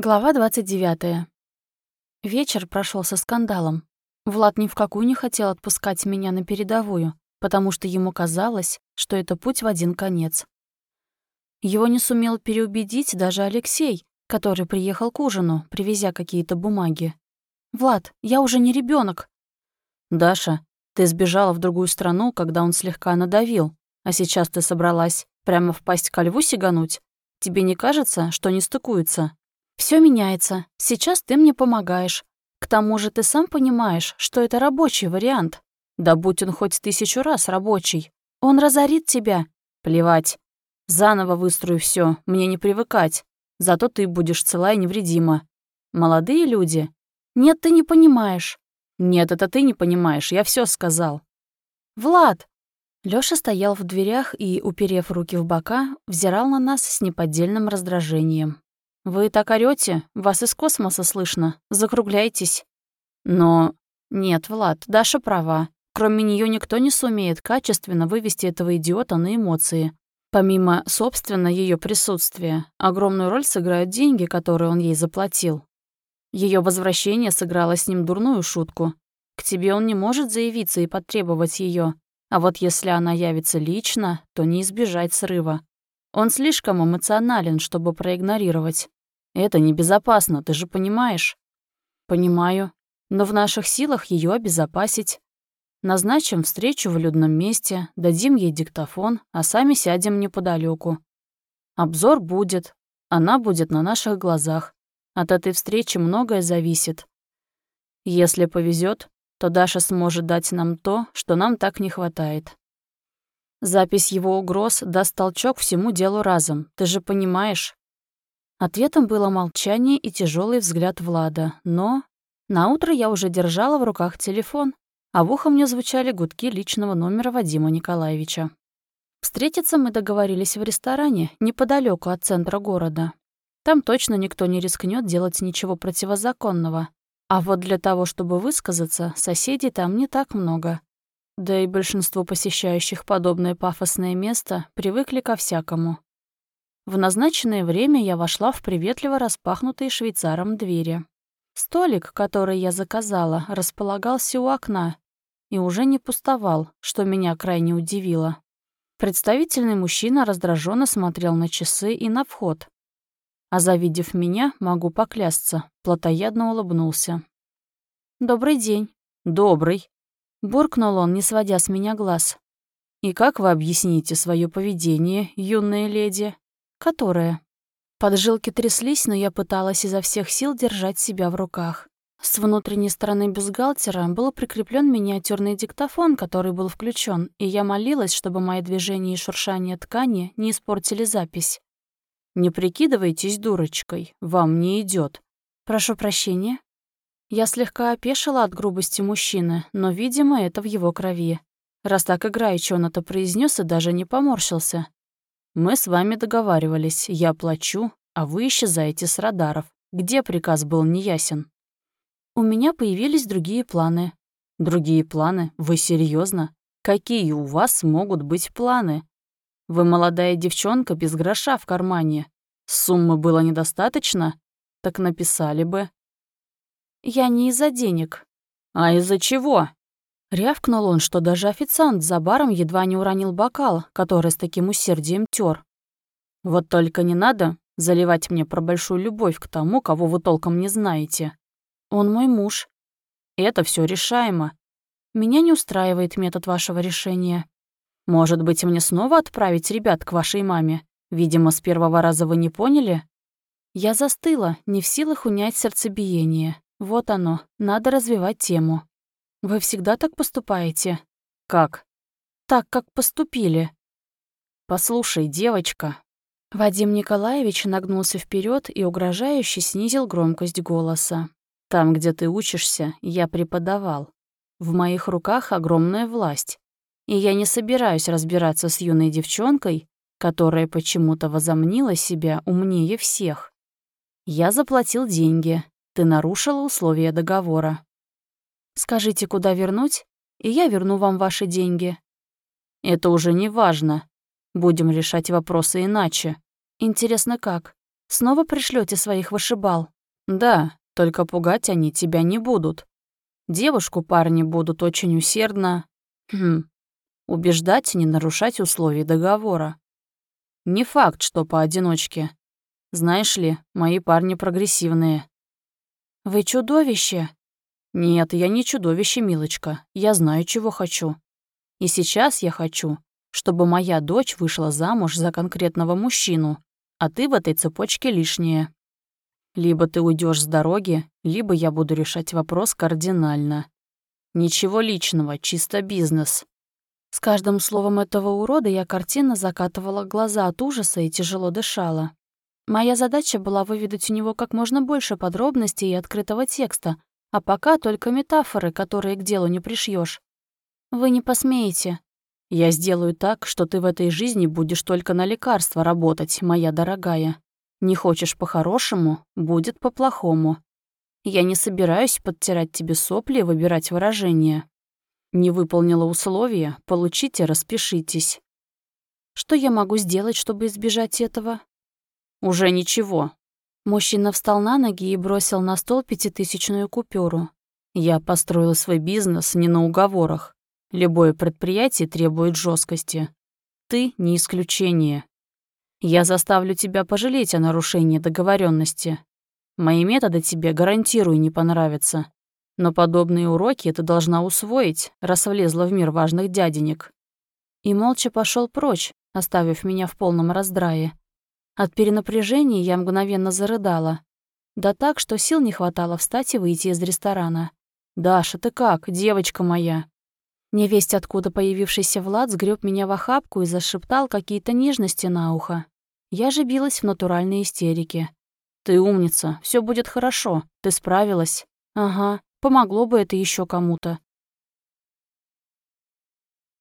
Глава 29. Вечер прошел со скандалом. Влад ни в какую не хотел отпускать меня на передовую, потому что ему казалось, что это путь в один конец. Его не сумел переубедить даже Алексей, который приехал к ужину, привезя какие-то бумаги. «Влад, я уже не ребенок. «Даша, ты сбежала в другую страну, когда он слегка надавил, а сейчас ты собралась прямо впасть ко льву сигануть? Тебе не кажется, что не стыкуется?» Все меняется. Сейчас ты мне помогаешь. К тому же ты сам понимаешь, что это рабочий вариант. Да будь он хоть тысячу раз рабочий. Он разорит тебя. Плевать. Заново выстрою все, мне не привыкать. Зато ты будешь цела и невредима. Молодые люди? Нет, ты не понимаешь. Нет, это ты не понимаешь, я все сказал. Влад! Лёша стоял в дверях и, уперев руки в бока, взирал на нас с неподдельным раздражением. «Вы так орёте? Вас из космоса слышно. Закругляйтесь». «Но...» «Нет, Влад, Даша права. Кроме неё никто не сумеет качественно вывести этого идиота на эмоции. Помимо, собственно, её присутствия, огромную роль сыграют деньги, которые он ей заплатил. Её возвращение сыграло с ним дурную шутку. К тебе он не может заявиться и потребовать её, а вот если она явится лично, то не избежать срыва. Он слишком эмоционален, чтобы проигнорировать. Это небезопасно, ты же понимаешь? Понимаю. Но в наших силах ее обезопасить. Назначим встречу в людном месте, дадим ей диктофон, а сами сядем неподалеку. Обзор будет. Она будет на наших глазах. От этой встречи многое зависит. Если повезет, то Даша сможет дать нам то, что нам так не хватает. Запись его угроз даст толчок всему делу разом, ты же понимаешь. Ответом было молчание и тяжелый взгляд Влада, но... На утро я уже держала в руках телефон, а в ухо мне звучали гудки личного номера Вадима Николаевича. Встретиться мы договорились в ресторане, неподалеку от центра города. Там точно никто не рискнет делать ничего противозаконного. А вот для того, чтобы высказаться, соседей там не так много. Да и большинство посещающих подобное пафосное место привыкли ко всякому. В назначенное время я вошла в приветливо распахнутые швейцаром двери. Столик, который я заказала, располагался у окна и уже не пустовал, что меня крайне удивило. Представительный мужчина раздраженно смотрел на часы и на вход. А завидев меня, могу поклясться, плотоядно улыбнулся. «Добрый день». «Добрый», — буркнул он, не сводя с меня глаз. «И как вы объясните свое поведение, юная леди?» Которая? Поджилки тряслись, но я пыталась изо всех сил держать себя в руках. С внутренней стороны бюстгальтера был прикреплен миниатюрный диктофон, который был включен, и я молилась, чтобы мои движения и шуршание ткани не испортили запись. «Не прикидывайтесь дурочкой, вам не идет. «Прошу прощения». Я слегка опешила от грубости мужчины, но, видимо, это в его крови. Раз так играючи он это произнес и даже не поморщился. Мы с вами договаривались, я плачу, а вы исчезаете с радаров. Где приказ был неясен? У меня появились другие планы. Другие планы? Вы серьезно? Какие у вас могут быть планы? Вы молодая девчонка без гроша в кармане. Суммы было недостаточно? Так написали бы. Я не из-за денег. А из-за чего? Рявкнул он, что даже официант за баром едва не уронил бокал, который с таким усердием тер. «Вот только не надо заливать мне про большую любовь к тому, кого вы толком не знаете. Он мой муж. Это все решаемо. Меня не устраивает метод вашего решения. Может быть, мне снова отправить ребят к вашей маме? Видимо, с первого раза вы не поняли?» Я застыла, не в силах унять сердцебиение. Вот оно, надо развивать тему. Вы всегда так поступаете? Как? Так, как поступили. Послушай, девочка. Вадим Николаевич нагнулся вперед и угрожающе снизил громкость голоса. Там, где ты учишься, я преподавал. В моих руках огромная власть. И я не собираюсь разбираться с юной девчонкой, которая почему-то возомнила себя умнее всех. Я заплатил деньги, ты нарушила условия договора. Скажите, куда вернуть, и я верну вам ваши деньги». «Это уже не важно. Будем решать вопросы иначе». «Интересно, как?» Снова пришлете своих вышибал? Да, только пугать они тебя не будут. Девушку парни будут очень усердно... Хм, убеждать не нарушать условий договора. Не факт, что поодиночке. Знаешь ли, мои парни прогрессивные. Вы чудовище. Нет, я не чудовище, милочка. Я знаю, чего хочу. И сейчас я хочу, чтобы моя дочь вышла замуж за конкретного мужчину, а ты в этой цепочке лишняя. Либо ты уйдешь с дороги, либо я буду решать вопрос кардинально. Ничего личного, чисто бизнес. С каждым словом этого урода я картинно закатывала глаза от ужаса и тяжело дышала. Моя задача была выведать у него как можно больше подробностей и открытого текста, а пока только метафоры, которые к делу не пришьешь. Вы не посмеете. Я сделаю так, что ты в этой жизни будешь только на лекарства работать, моя дорогая. Не хочешь по-хорошему, будет по-плохому. Я не собираюсь подтирать тебе сопли и выбирать выражения. Не выполнила условия, получите, распишитесь. Что я могу сделать, чтобы избежать этого? Уже ничего. Мужчина встал на ноги и бросил на стол пятитысячную купюру. Я построила свой бизнес не на уговорах. Любое предприятие требует жесткости. Ты не исключение. Я заставлю тебя пожалеть о нарушении договоренности. Мои методы тебе, гарантирую, не понравятся. Но подобные уроки ты должна усвоить, раз влезла в мир важных дяденек». И молча пошел прочь, оставив меня в полном раздрае. От перенапряжения я мгновенно зарыдала. Да так, что сил не хватало встать и выйти из ресторана. «Даша, ты как, девочка моя?» Невесть, откуда появившийся Влад, сгреб меня в охапку и зашептал какие-то нежности на ухо. Я же билась в натуральной истерике. «Ты умница, все будет хорошо, ты справилась». «Ага, помогло бы это еще кому-то».